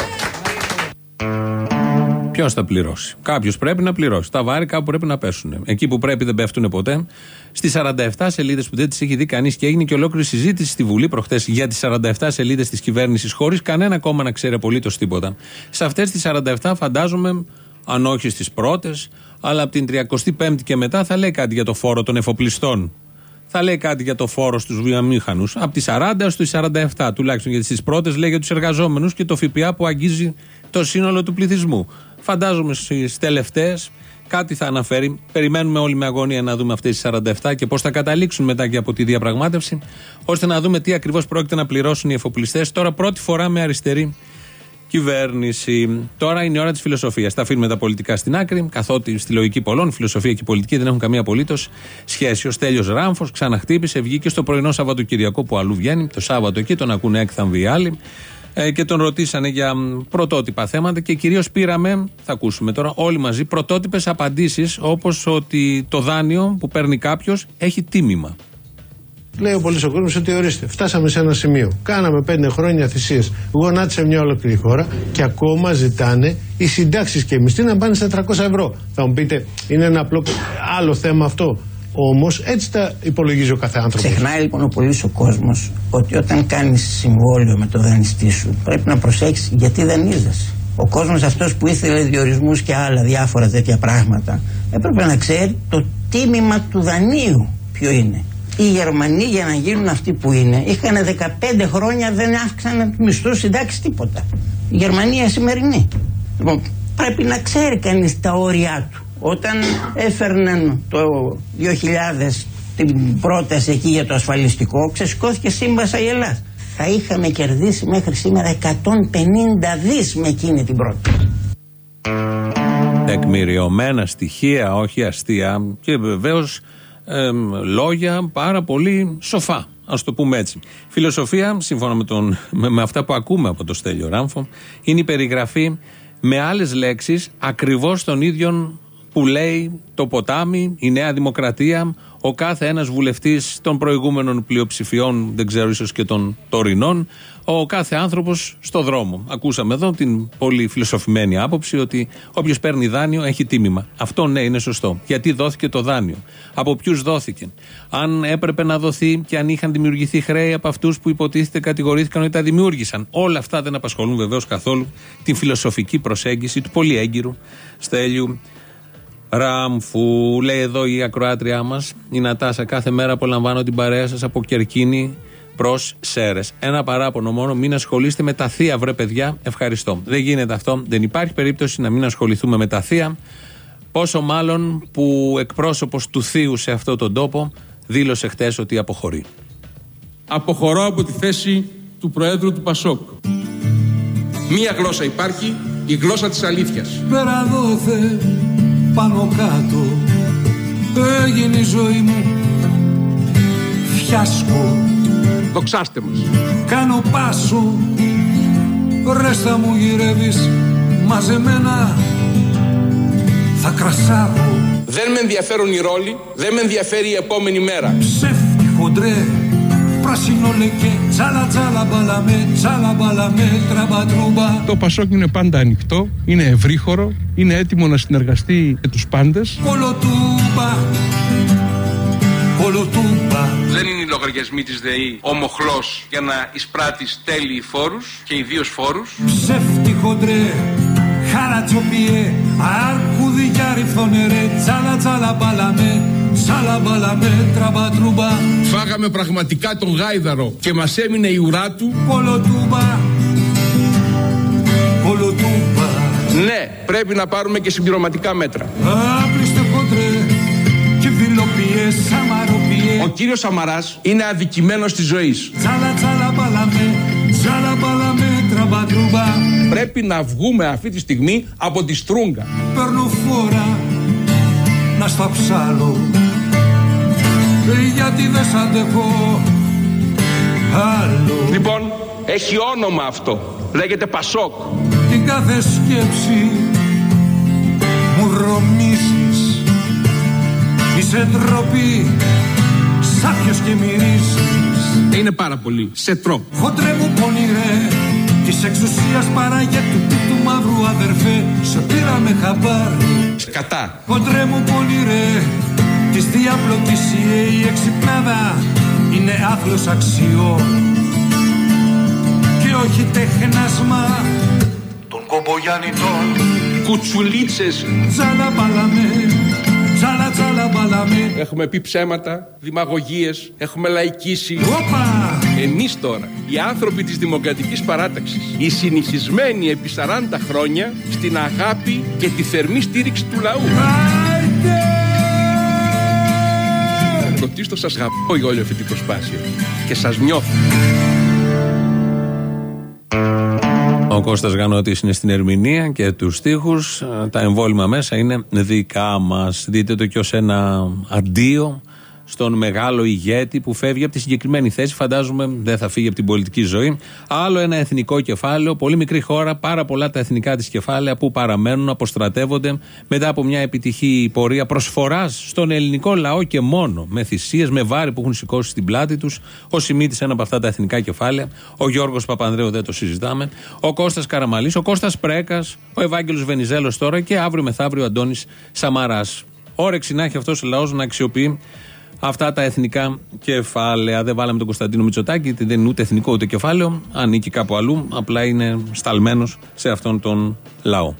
Ποιος θα πληρώσει; Κάποιος πρέπει να πληρώσει. Τα βάρη κάπου πρέπει να πέσουν. Εκεί που πρέπει δεν πέφτουν ποτέ. Στις 47 σελίδες που δεν τις έχει δει κανείς και έγινε και ολόκληρη συζήτηση στη Βουλή προχθές για τις 47 σελίδες της κυβέρνησης, χωρίς κανένα κόμμα να ξέρει απολύτως τίποτα. Σε αυτές τις 47 φαντάζομαι, αν όχι στις πρώτες, αλλά από την 35η και μετά θα λέει κάτι για το φόρο των εφοπλιστών. Θα λέει κάτι για το φόρο στους βιομήχανους. Από τις 40 έως τις 47 τουλάχιστον. Γιατί στι πρώτες λέει για τους εργαζόμενους και το ΦΠΑ που αγγίζει το σύνολο του πληθυσμού. Φαντάζομαι στις τελευταίες κάτι θα αναφέρει. Περιμένουμε όλοι με αγωνία να δούμε αυτές τις 47 και πώς θα καταλήξουν μετά και από τη διαπραγμάτευση, ώστε να δούμε τι ακριβώς πρόκειται να πληρώσουν οι εφοπλιστές. Τώρα πρώτη φορά με αριστερή κυβέρνηση. Τώρα είναι η ώρα της φιλοσοφίας. Τα αφήνουμε τα πολιτικά στην άκρη, καθότι στη λογική πολλών, η φιλοσοφία και η πολιτική δεν έχουν καμία απολύτως σχέση. Ο Στέλιος Ράμφος ξαναχτύπησε, βγήκε στο πρωινό Σαββατοκυριακό που αλλού βγαίνει. Το Σάββατο εκεί τον ακούνε έκθαμβοι οι άλλοι. Ε, και τον ρωτήσανε για μ, πρωτότυπα θέματα και κυρίως πήραμε, θα ακούσουμε τώρα, όλοι μαζί πρωτότυπες απαντήσεις όπως ότι το δάνειο που παίρνει κάποιος έχει τίμημα. Λέει ο πολλή ο κόσμος ότι ορίστε, φτάσαμε σε ένα σημείο. Κάναμε πέντε χρόνια θυσίες. Γονάτισε μια ολόκληρη χώρα και ακόμα ζητάνε οι συντάξεις και οι μισθοί να πάνε στα 300 ευρώ. Θα μου πείτε, είναι ένα απλό άλλο θέμα αυτό. Όμως έτσι τα υπολογίζει ο κάθε άνθρωπος. Ξεχνάει λοιπόν ο πολύ ο κόσμος ότι όταν κάνεις συμβόλαιο με το δανειστή σου πρέπει να προσέξεις γιατί δανείζεσαι. Ο κόσμος αυτός που ήθελε διορισμούς και άλλα διάφορα τέτοια πράγματα έπρεπε να ξέρει το τίμημα του δανείου ποιο είναι. Οι Γερμανοί για να γίνουν αυτοί που είναι είχαν 15 χρόνια δεν αύξαναν τους μισθούς συντάξει τίποτα. Η Γερμανία σημερινή. Λοιπόν, πρέπει να ξέρει κανείς τα όρια του. Όταν έφερναν το 2000 την πρόταση εκεί για το ασφαλιστικό, ξεσηκώθηκε σύμβασα η Ελλάδα. Θα είχαμε κερδίσει μέχρι σήμερα 150 δις με εκείνη την πρόταση. Τεκμηριωμένα στοιχεία, όχι αστεία και βεβαίω λόγια πάρα πολύ σοφά. Α το πούμε έτσι. Φιλοσοφία, σύμφωνα με, τον, με, με αυτά που ακούμε από το Στέλιο Ράμφο, είναι η περιγραφή με άλλες λέξεις ακριβώς των ίδιων που λέει το ποτάμι, η Νέα Δημοκρατία, ο κάθε ένας βουλευτής των προηγούμενων πλειοψηφιών, δεν ξέρω ίσως και των τωρινών, ο κάθε άνθρωπος στο δρόμο. Ακούσαμε εδώ την πολύ φιλοσοφημένη άποψη ότι όποιος παίρνει δάνειο έχει τίμημα. Αυτό ναι, είναι σωστό. Γιατί δόθηκε το δάνειο; Από ποιους δόθηκε; Αν έπρεπε να δοθεί και αν είχαν δημιουργηθεί χρέη από αυτούς που υποτίθεται κατηγορήθηκαν ότι τα δημιούργησαν. Όλα αυτά δεν απασχολούν βεβαίως καθόλου την φιλοσοφική προσέγγιση του πολύ έγκυρου Στέλιου Ραμφού. Λέει εδώ η ακροάτριά μας, η Νατάσα, κάθε μέρα απολαμβάνω την παρέα σας από Κερκίνη προς Σέρες. Ένα παράπονο μόνο, μην ασχολείστε με τα θεία, βρε παιδιά. Ευχαριστώ. Δεν γίνεται αυτό. Δεν υπάρχει περίπτωση να μην ασχοληθούμε με τα θεία. Πόσο μάλλον που εκπρόσωπος του θείου σε αυτόν τον τόπο δήλωσε χτες ότι αποχωρεί. Αποχωρώ από τη θέση του Προέδρου του Πασόκ. Μία γλώσσα υπάρχει, η γλώσσα της αλήθειας. Πέρα δόθε πάνω κάτω. Έγινε η ζωή μου φιάσκο. Δοξάστε μας. Κάνω πάσο. Ρε θα μου γυρεύεις μαζεμένα. Θα κρασάρω. Δεν με ενδιαφέρουν οι ρόλοι, δεν με ενδιαφέρει η επόμενη μέρα. Ψεύτη χοντρέ Πράσινο λεκέ Τσάλα τσάλα μπαλαμέ Τσάλα μπαλαμέ Τραμπατρούμπα Το Πασόκ είναι πάντα ανοιχτό, είναι ευρύχωρο, είναι έτοιμο να συνεργαστεί με τους πάντες. Κολοτούμπα Κολοτούμπα Δεν είναι οι λογαριασμοί της ΔΕΗ ο μοχλός για να εισπράττεις τέλειοι φόρους και ιδίως φόρους; Ψεύτη χοντρέ Χαρατσοπιέ Αρκουδικιά ρηφθονερέ Τσάλα τσάλα μπαλαμέ Τσάλα μπαλαμέ Τραμπατρούμπα Φάγαμε πραγματικά τον γάιδαρο και μας έμεινε η ουρά του. Κολοτούμπα. Κολοτούμπα. Ναι, πρέπει να πάρουμε και συμπληρωματικά μέτρα. Άπλιστε χοντρέ Και φιλοποιές Σαμαροποιέ Ο κύριος Σαμαράς είναι αδικημένος της ζωής. Τσάλα τσάλα μπαλαμέ Τσάλα μπαλαμέ Τραμπατρούμπα Πρέπει να βγούμε αυτή τη στιγμή από τη στρούγκα. Παίρνω φόρα Να στα ψάλω Ε, Γιατί δεν σ' αντέχω Άλλο Λοιπόν, έχει όνομα αυτό. Λέγεται Πασόκ. Την κάθε σκέψη Μου ρομίζεις Είσαι ντροπή Σάπιος και μυρίζεις Είναι πάρα πολύ. Σε τρόπο. Χοντρέ μου πονηρέ Της εξουσίας παραγέτου του, του μαύρου αδερφέ Σε πήραμε χαμπάρι Κατά. Χοντρέ μου πονηρέ Της διαπλοκησίε η εξυπνάδα Είναι άθλος αξιών Και όχι τεχνάσμα Των κομπογιανιτών Κουτσουλίτσες. Τσάλα μπαλαμέ Τσάλα τσάλα μπαλαμέ Έχουμε πει ψέματα, δημαγωγίες, έχουμε λαϊκίσει. Όπα Εμείς τώρα, οι άνθρωποι της Δημοκρατικής Παράταξης, οι συνηθισμένοι επί 40 χρόνια στην αγάπη και τη θερμή στήριξη του λαού. Πρωτίστως σας αγαπώ για όλη αυτή την προσπάθεια και σας νιώθω. Ο Κώστας Γανώτης είναι στην ερμηνεία και τους στίχους. Ε, Τα εμβόλυμα μέσα είναι δικά μας. Δείτε το και ως ένα αντίο στον μεγάλο ηγέτη που φεύγει από τη συγκεκριμένη θέση. Φαντάζομαι δεν θα φύγει από την πολιτική ζωή. Άλλο ένα εθνικό κεφάλαιο, πολύ μικρή χώρα, πάρα πολλά τα εθνικά της κεφάλαια που παραμένουν, αποστρατεύονται μετά από μια επιτυχή πορεία προσφοράς στον ελληνικό λαό και μόνο. Με θυσίες, με βάρη που έχουν σηκώσει στην πλάτη τους. Ο Σιμίτης, ένα από αυτά τα εθνικά κεφάλαια. Ο Γιώργος Παπανδρέου, δεν το συζητάμε. Ο Κώστας Καραμαλής, ο Κώστας Πρέκας, ο Ευάγγελος Βενιζέλος τώρα και αύριο μεθαύριο ο Αντώνης Σαμαράς. Όρεξη να έχει αυτός ο λαός να αξιοποιεί αυτά τα εθνικά κεφάλαια. Δεν βάλαμε τον Κωνσταντίνο Μητσοτάκη, γιατί δεν είναι ούτε εθνικό ούτε κεφάλαιο. Ανήκει κάπου αλλού. Απλά είναι σταλμένος σε αυτόν τον λαό.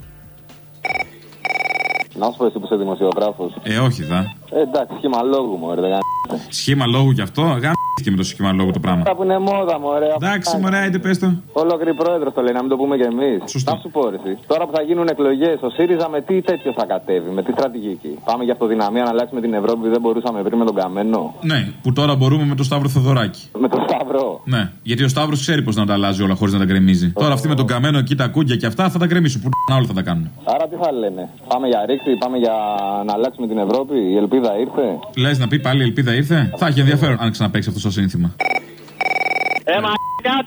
Να σου πω εσύ που είσαι δημοσιογράφος. Ε, όχι δα. Ε, εντάξει, σχήμα λόγου μου, ρε. Σχήμα λόγου κι αυτό. Γάμ***και με το σχήμα λόγου το πράγμα. Αυτά που είναι μόδα, μωρέ. Εντάξει, μωρέ, άιντε πες το. Ολόκληρη πρόεδρος το λέει, να μην το πούμε κι εμείς. Να σου πω, ρε. εσύ. Τώρα που θα γίνουν εκλογές, ο ΣΥΡΙΖΑ με τι τέτοιο θα κατέβει, με τι στρατηγική. Πάμε για αυτοδυναμία να αλλάξουμε την Ευρώπη που δεν μπορούσαμε πριν με τον Καμένο. Ναι, που τώρα μπορούμε με τον Σταύρο Θεοδωράκη. Με τον Σταύρο. Ναι, γιατί ο Σταύρος ξέρει πώς να τα αλλάζει όλα χωρίς να τα γκρεμίζει. Τώρα αυτοί με τον καμένο εκεί τα κούγκια και αυτά θα τα γκρεμίσουν. Που όλα θα τα κάνουν. Άρα τι θα λένε. Πάμε για ρήξη, πάμε για να αλλάξουμε την Ευρώπη. Η ελπίδα ήρθε; Λες να πει πάλι η ελπίδα ήρθε; Θα έχει ενδιαφέρον αν ξαναπέξει αυτό το σύνθημα. Ε, μα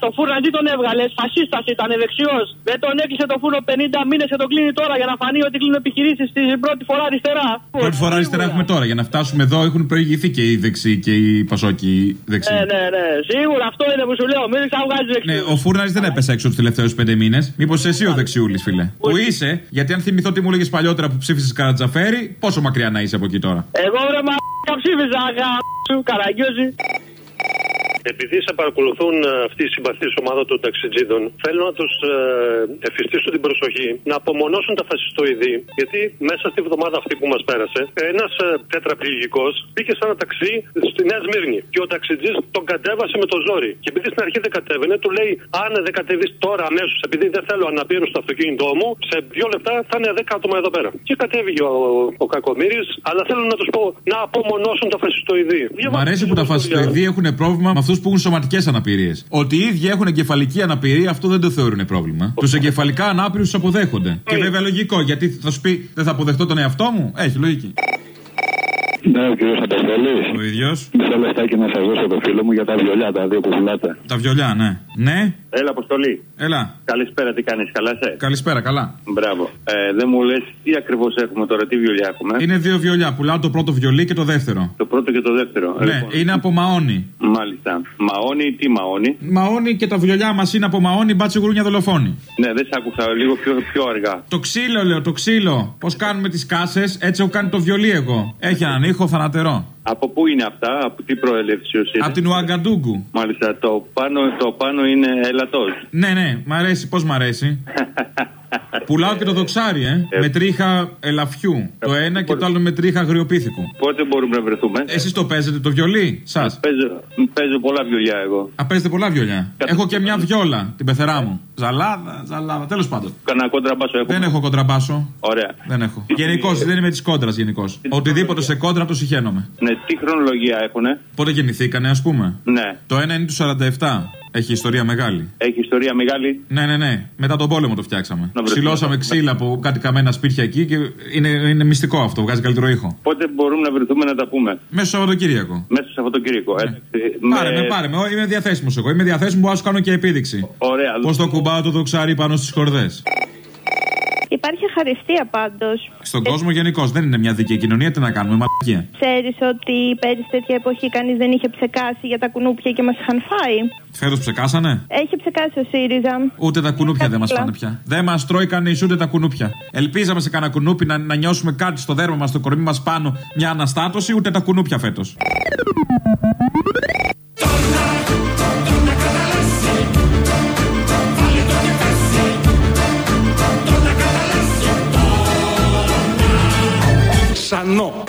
Το φούρνατζή τον έβγαλες, φασίστας ήταν δεξιό. Δεν τον έκλεισε το φούρνο 50 μήνες και τον κλείνει τώρα για να φανεί ότι κλείνουν επιχειρήσεις την πρώτη φορά αριστερά. Πρώτη φορά αριστερά έχουμε τώρα. Για να φτάσουμε εδώ έχουν προηγηθεί και οι δεξιοί και οι πασόκοι δεξιοί. Ναι, ναι, ναι. Σίγουρα αυτό είναι που σου λέω. Μην ξαναβγάζει δεξιούς. Ναι, ο Φούρναρη δεν έπεσε έξω τους τελευταίους πέντε μήνες. Μήπως εσύ ο δεξιούλης, φίλε; Που είσαι, γιατί αν θυμηθώ τι μου έλεγες παλιότερα που ψήφισες Καρατζαφέρη, πόσο μακριά να είσαι από εκεί τώρα; Εγώ βρε μα ψήφιζα σου καραγκιόζη. Επειδή σε παρακολουθούν ε, αυτή η συμπαθή ομάδας των ταξιτζίδων, θέλω να τους ε, εφιστήσω την προσοχή να απομονώσουν τα φασιστοειδή. Γιατί μέσα στη βδομάδα αυτή που μας πέρασε, ένας ε, τετραπληγικός μπήκε σε ένα ταξί στη Νέα Σμύρνη. Και ο ταξιτζής τον κατέβασε με το ζόρι. Και επειδή στην αρχή δεν κατέβαινε, του λέει: Αν δεν κατεβείς τώρα αμέσως, επειδή δεν θέλω αναπήρου στο αυτοκίνητό μου, σε δύο λεπτά θα είναι 10 άτομα εδώ πέρα. Και κατέβηκε ο, ο Κακομήρη, αλλά θέλω να τους πω να απομονώσουν τα φασιστοειδή. Μ' αρέσει που τα φασιστοειδή έχουν πρόβλημα με αυτούς που έχουν σωματικές αναπηρίες. Ότι οι ίδιοι έχουν εγκεφαλική αναπηρία, αυτό δεν το θεωρούν πρόβλημα. Τους εγκεφαλικά ανάπηρους τους αποδέχονται. Και βέβαια λογικό, γιατί θα σου πει δεν θα αποδεχτώ τον εαυτό μου. Έχει λογική. Ναι, ο κύριος Αποστολή. Ο ίδιος. Μισό λεπτάκι να σας δώσω το φίλο μου για τα βιολιά, τα δύο που πουλάτε. Τα βιολιά, ναι. Ναι. Έλα, Αποστολή. Έλα. Καλησπέρα, τι κάνεις, καλά σε. Καλησπέρα, καλά. Μπράβο. Ε, δεν μου λες τι ακριβώς έχουμε τώρα, τι βιολιά έχουμε; Είναι δύο βιολιά. Πουλάω το πρώτο βιολί και το δεύτερο. Το πρώτο και το δεύτερο. Ναι, Λοιπόν, είναι από μαόνι. Μάλιστα. Μαόνι, τι μαόνι; Μαόνι και τα βιολιά μας είναι από μαόνι, μπάτσι γουρούνια δολοφόνη. Ναι, δεν σ' άκουσα λίγο πιο, πιο αργά. Το ξύλο, λέω, το ξύλο. Πώς κάνουμε τις κάσες, έτσι έχω κάνει το βιολί εγώ. Έχει έναν ήχο θανατερό. Από πού είναι αυτά, από τι προέλευση είναι; Από την Ουαγκαντούγκου. Μάλιστα, το πάνω, το πάνω είναι ελατό. Ναι, ναι, μ' αρέσει, πώς μ' αρέσει; [LAUGHS] Πουλάω και το δοξάρι, ε. με τρίχα ελαφιού. Το ένα και το άλλο με τρίχα αγριοπίθηκου. Πότε μπορούμε να βρεθούμε; Εσείς το παίζετε το βιολί, σας; Παίζω, παίζω πολλά βιολιά εγώ. Α, παίζετε πολλά βιολιά. Έχω και μια βιόλα, την πεθερά μου. Ζαλάδα, ζαλάδα, τέλος πάντων. Κανένα κόντραμπάσο έχω. Δεν έχω κοντραμπάσο. Ωραία. Δεν έχω. Γενικώς δεν είμαι της κόντρας γενικώς. Οτιδήποτε σε κόντρα το συχαίνομαι. Ναι, τι χρονολογία έχουνε; Πότε γεννηθήκανε, ας πούμε; Ναι. Το ένα είναι του 47. Έχει ιστορία μεγάλη. Έχει ιστορία μεγάλη. Ναι, ναι, ναι. Μετά τον πόλεμο το φτιάξαμε. Να βρεθούμε. Ξυλώσαμε ξύλα από κάτι καμένα σπίτια εκεί και είναι, είναι μυστικό αυτό. Βγάζει καλύτερο ήχο. Πότε μπορούμε να βρεθούμε να τα πούμε; Μέσα στο Σαββατοκύριακο. Μέσα στο Σαββατοκύριακο. εντάξει. Πάρε με, πάρε με. Είμαι διαθέσιμος εγώ. Είμαι διαθέσιμος που να σου κάνω και επίδειξη. Ωραία. Πώς το κουμπάω το δοξάρι πάνω στις χορδές. Υπάρχει ευχαριστία πάντως. Στον κόσμο γενικώς δεν είναι μια δίκαιη κοινωνία. Τι να κάνουμε, μαλακία. Ξέρεις ότι πέρυσι τέτοια εποχή κανείς δεν είχε ψεκάσει για τα κουνούπια και μας είχαν φάει. Φέτος ψεκάσανε; Έχει ψεκάσει ο ΣΥΡΙΖΑ. Ούτε τα κουνούπια δεν μας Απλά. πάνε πια. Δεν μας τρώει κανείς ούτε τα κουνούπια. Ελπίζαμε σε κανένα κουνούπι να, να νιώσουμε κάτι στο δέρμα μας, στο κορμί μας πάνω, μια αναστάτωση, ούτε τα κουνούπια φέτος. Ξανό.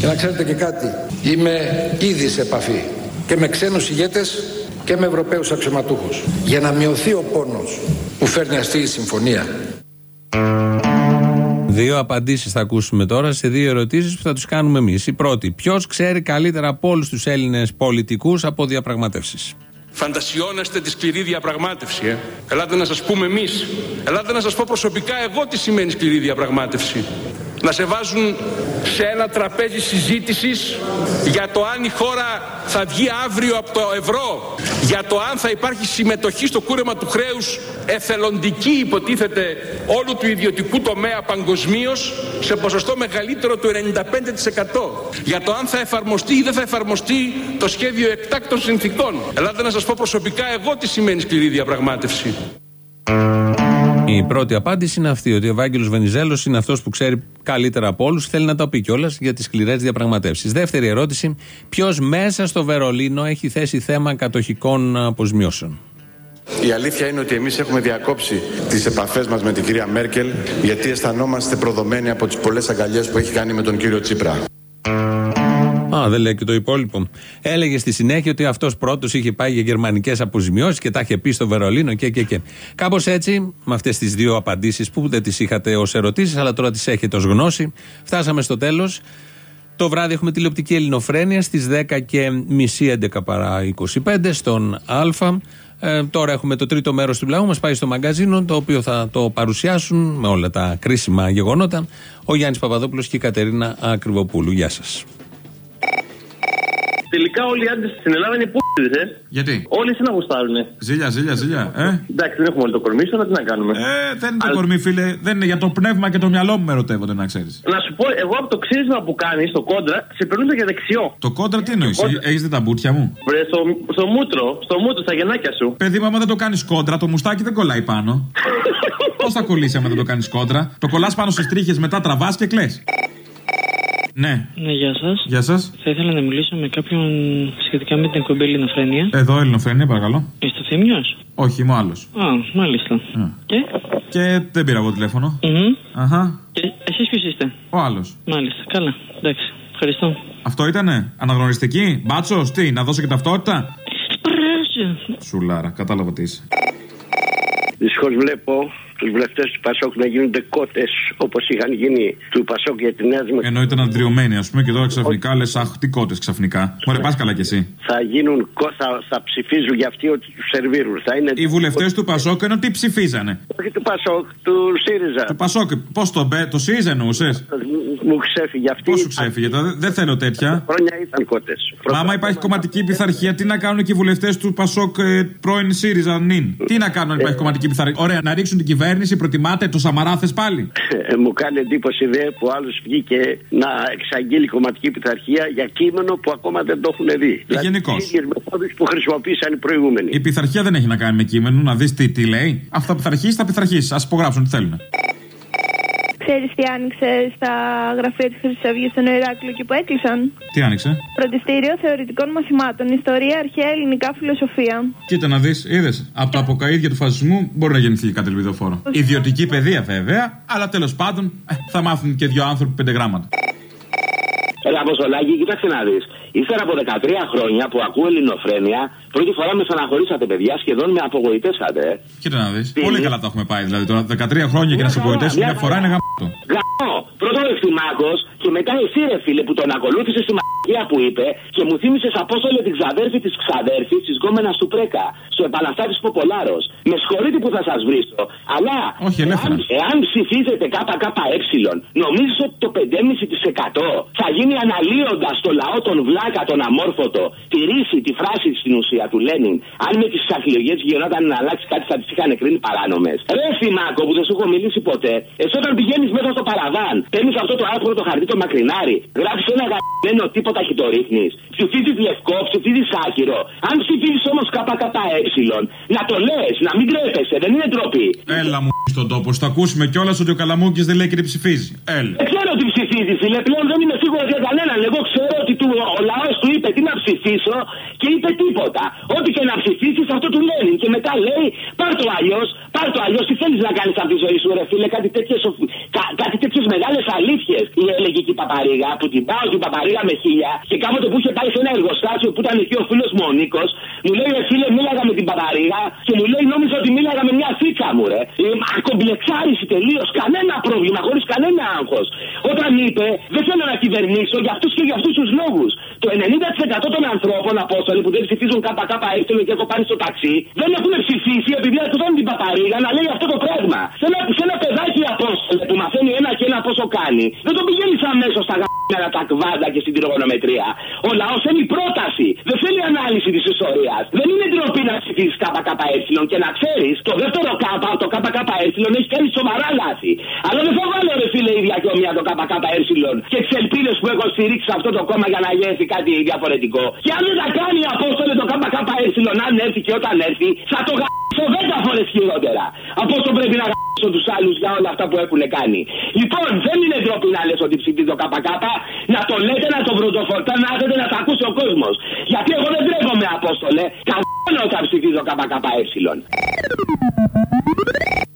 Και να ξέρετε και κάτι, είμαι ήδη σε επαφή και με ξένους ηγέτες και με Ευρωπαίους αξιωματούχους για να μειωθεί ο πόνος που φέρνει αυτή η συμφωνία. Δύο απαντήσεις θα ακούσουμε τώρα σε δύο ερωτήσεις που θα του κάνουμε εμείς. Η πρώτη, ποιος ξέρει καλύτερα από όλους τους Έλληνες πολιτικούς από διαπραγματεύσεις; Φαντασιώνεστε τη σκληρή διαπραγμάτευση, ε; Ελάτε να σας πούμε εμείς. Ελάτε να σας πω προσωπικά εγώ τι σημαίνει σκληρή διαπραγμάτευση. Να σε βάζουν σε ένα τραπέζι συζήτησης για το αν η χώρα θα βγει αύριο από το ευρώ. Για το αν θα υπάρχει συμμετοχή στο κούρεμα του χρέους εθελοντική υποτίθεται όλου του ιδιωτικού τομέα παγκοσμίως σε ποσοστό μεγαλύτερο του 95%. Για το αν θα εφαρμοστεί ή δεν θα εφαρμοστεί το σχέδιο εκτάκτων συνθήκων. Ελάτε να σας πω προσωπικά εγώ τι σημαίνει σκληρή διαπραγμάτευση. Η πρώτη απάντηση είναι αυτή, ότι ο Ευάγγελος Βενιζέλος είναι αυτός που ξέρει καλύτερα από όλους, θέλει να τα πει κιόλας για τις σκληρές διαπραγματεύσεις. Δεύτερη ερώτηση, ποιος μέσα στο Βερολίνο έχει θέσει θέμα κατοχικών αποζημιώσεων. Η αλήθεια είναι ότι εμείς έχουμε διακόψει τις επαφές μας με την κυρία Μέρκελ γιατί αισθανόμαστε προδομένοι από τις πολλές αγκαλιές που έχει κάνει με τον κύριο Τσίπρα. Α, δεν λέει και το υπόλοιπο. Έλεγε στη συνέχεια ότι αυτός πρώτος είχε πάει για γερμανικές αποζημιώσεις και τα είχε πει στο Βερολίνο και και και. Κάπως έτσι, με αυτές τις δύο απαντήσεις που δεν τις είχατε ως ερωτήσεις, αλλά τώρα τις έχετε ως γνώση, φτάσαμε στο τέλος. Το βράδυ έχουμε τηλεοπτική ελληνοφρένεια στις 10 και μισή 11 παρά 25 στον Α. Ε, τώρα έχουμε το τρίτο μέρος του λαού μας πάει στο μαγκαζίνο, το οποίο θα το παρουσιάσουν με όλα τα κρίσιμα γεγονότα ο Γιάννης Παπαδόπουλος και η Κατερίνα Ακριβοπούλου. Γεια σας. Τελικά όλοι οι άντρες στην Ελλάδα είναι πούτιδε, ε. Γιατί; Όλοι εσύ να γουστάρουν. Ζήλια, ζήλια, ζήλια. Ε, Εντάξει, δεν έχουμε όλο το κορμί, αλλά τι να κάνουμε. ε δεν είναι το κορμί, φίλε. Δεν είναι για το πνεύμα και το μυαλό μου με ερωτεύονται, να ξέρεις. Να σου πω, εγώ από το ξύρισμα που κάνεις στο κόντρα, σε περνούσα για δεξιό. Το κόντρα τι εννοείς, έχει δει τα μπουτια μου; Βρε, στο, στο μούτρο, στο μούτρο, στα γεννάκια σου. Παιδί μου, άμα δεν το κάνεις κόντρα, το μουστάκι δεν κολλάει πάνω. [LAUGHS] Πώς θα κολλήσει άμα δεν το κάνεις κόντρα; Το κολλάς πάνω στις τρίχες, μετά τραβάς και κλε. Ναι. Ναι, γεια σας. Γεια σας. Θα ήθελα να μιλήσω με κάποιον σχετικά με την εκπομπή Ελληνοφρένεια. Εδώ Ελληνοφρένια, παρακαλώ. Είστε ο Θήμιος; Όχι, είμαι ο άλλος. Α, μάλιστα. Και; Και δεν πήρα εγώ τηλέφωνο. Μμμ. Αχα. Και εσείς ποιος είστε; Ο άλλος. Μάλιστα. Καλά. Εντάξει. Ευχαριστώ. Αυτό ήτανε; Αναγνωριστική; Μπάτσος, τι, να δώσω και ταυτότητα; Πράσινο. Σουλάρα, κατάλαβα τι είσαι. Δυστυχώ βλέπω τους βουλευτές του Πασόκ να γίνονται κότες όπως είχαν γίνει του Πασόκ για τη Νέα Δημοκρατία. Ενώ ήταν αντριωμένοι, ας πούμε, και τώρα ξαφνικά λες, αχ, τι κότες ξαφνικά. Μωρέ, πας καλά κι εσύ. Θα γίνουν κο- θα, θα ψηφίζουν για αυτοί ότι τους σερβίρουν. Θα είναι Οι βουλευτές του Πασόκ ενώ τι ψηφίζανε; Όχι του Πασόκ, του ΣΥΡΙΖΑ. Του Πασόκ, πώς το μπε, το ΣΥΡΙΖΑ εννοούσες; Μου ξέφυγε αυτή. Πώς σου ξέφυγε, τώρα, δεν- δεν θέλω τέτοια. Χρόνια ήταν κότε. Μα άμα υπάρχει κομματική πειθαρχία, τι να κάνουν και οι βουλευτές του Πασόκ ε, πρώην ΣΥΡΙΖΑ νυν; Τι να κάνουν αν υπάρχει κομματική πειθαρχία; Ωραία, να ρίξουν την κυβέρνηση, προτιμάτε το Σαμαρά θες πάλι; Ε, μου κάνει εντύπωση δε που άλλος βγήκε να εξαγγείλει κομματική πειθαρχία για κείμενο που ακόμα δεν το έχουν δει. Δηλαδή, γενικώς. τις ίδιες μεθόδους που χρησιμοποίησαν οι προηγούμενοι. Η πειθαρχία δεν έχει να κάνει με κείμενο, να δεις τι, τι λέει. Αυτό θα πειθαρχήσει, θα πειθαρχήσει. Α υπογράψουν τι θέλουν. Ξέρεις τι άνοιξε στα γραφεία της Χρυσής Αυγής στον Ηράκλειο και που έκλεισαν; Τι άνοιξε; Φροντιστήριο θεωρητικών μαθημάτων, ιστορία, αρχαία ελληνικά φιλοσοφία. Κοίτα να δεις, είδες. Από τα αποκαίδια του φασισμού μπορεί να γεννηθεί κάτι ελπιδοφόρο. Ιδιωτική παιδεία βέβαια, αλλά τέλος πάντων ε, θα μάθουν και δύο άνθρωποι πέντε γράμματα. Έλα, Αποστολάκη, κοίταξε να δεις. Ύστερα από 13 χρόνια που ακούω ελληνοφρένεια, πρώτη φορά με στεναχωρήσατε, παιδιά, σχεδόν με απογοητεύσατε. ε. Κοίτα να δεις. Πολύ καλά τα έχουμε πάει δηλαδή. Τώρα 13 χρόνια και να σε απογοητεύσει μια φορά είναι γαμπτό. Γαμώ! Πρώτα ο Ευθυμάκο και μετά εσύ, ρε φίλε, που τον ακολούθησε στη μαγεία που είπε και μου θύμισες Απόστολε την ξαδέρφη της ξαδέρφης της γκόμενας του Πρέκα, στο επαναστάτης Ποπολάρος. Με συγχωρείτε που θα σας βρίσω, αλλά Όχι, ελεύθερα. εάν, εάν ψηφίζετε ΚΚΕ, νομίζεις ότι το 5,5% θα γίνει αναλύοντας το λαό τον βλάκα, τον αμόρφωτο, τη ρίση, τη φράση στην ουσία του Λένιν. Αν με τις αρχαιολογίες γινόταν να αλλάξει κάτι, θα τις είχαν κρίνει παράνομες. Ρε Θυμάκο που δεν σου έχω μιλήσει ποτέ, εσύ όταν πηγαίνεις μέσα στο παραβάν, παίρνεις αυτό το άσπρο το χαρτί το μακρινάρι, γράφεις ένα γαμμένο τίποτα και το ρίχνεις. Ψηφίζει λευκό, ψηφίζει άκυρο. Αν ψηφίζει όμως ΚΚΕ, να το λες, να μην τρέπεσαι, δεν είναι ντροπή. Έλα μου στον τόπο, θα ακούσουμε κιόλας ότι ο Καλαμούκης δεν λέει και τι ψηφίζει. Έλα. Δεν ξέρω τι ψηφίζεις, φίλε. Πλέον δεν είμαι σίγουρος για κανέναν. Εγώ ξέρω ότι του, ο λαός του είπε τι να ψηφίσω και είπε τίποτα. Ό,τι και να ψηφίσεις, αυτό του λένε. Και μετά λέει, πάρ το αλλιώς, πάρ το αλλιώς. Τι θέλεις να κάνεις από τη ζωή σου, ρε φίλε, κάτι τέτοιες κα, κάτι τέτοιες μεγάλες αλήθειες. Η έλεγε και η παπαρίγα που την πάω την παπαρίγα με χίλια και κάποτε που είχε πάει σε ένα εργοστάσιο που ήταν εκεί ο φίλος μου ο Νίκος, μου λέει, ρε φίλε, μίλαγα με την παπαρίγα και μου λέει, νόμιζα ότι μίλαγα με μια θήκα μου, ρε. Ε, Ακομπλεξάριση τελείως, κανένα πρόβλημα, χωρίς κανένα άγχος. Όταν είπε, δεν θέλω να κυβερνήσω για αυτούς και για αυτούς τους λόγους. Το 90% των ανθρώπων, Απόστολοι, που δεν ψηφίζουν ΚΚΕ και έχω πάρει στο ταξί, δεν έχουν ψηφίσει επειδή ακούσαν την παπαρίγα να λέει αυτό το πράγμα. Σε ένα, σε ένα παιδάκι, Απόστολε, που μαθαίνει ένα και ένα πόσο κάνει, δεν το πηγαίνεις αμέσως στα γάμματα, τα κβάντα και στην τριγωνομετρία. Ο λαός θέλει πρόταση, δεν θέλει ανάλυση της ιστορίας. Δεν είναι ντροπή να ψηφίσεις ΚΚΕ και να ξέρεις, το δεύτερο ΚΚΕ, το ΚΚΕ έχει κάνει σοβαρά λάθη. Αλλά δεν θα βάλω ρε φίλε ίδια και ομοία το ΚΚΕ και τις ελπίδες που έχω στηρίξει σε αυτό το κόμμα για να έρθει κάτι διαφορετικό. Και αν δεν τα κάνει απόστολε το ΚΚΕ, αν έρθει και όταν έρθει, θα το γαμίσω 10 φορέ χειρότερα. Από όσο πρέπει να γαμίσω τους άλλους για όλα αυτά που έχουν κάνει. Λοιπόν, δεν είναι ντροπή να λες ότι ψηφίζει το ΚΚΕ, να το λέτε, να το πρωτοφορτά, να έρθετε να τα ακούσει ο κόσμος. Γιατί εγώ δεν τρέχομαι, Απόστολε, καμπάνω όταν ψηφίζω ΚΚΕ.